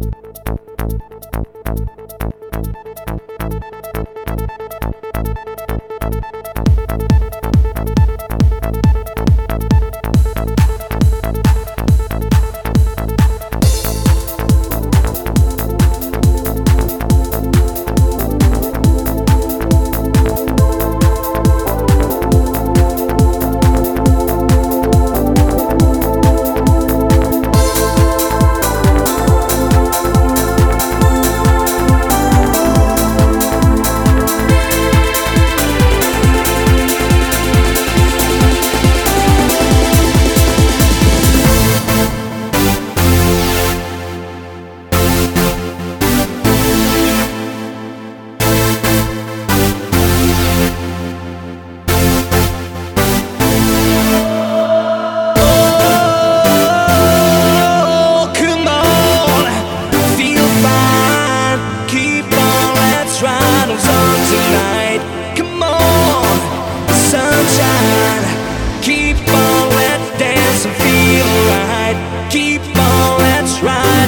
Oh,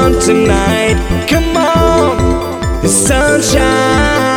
Some tonight. Come on, sunshine.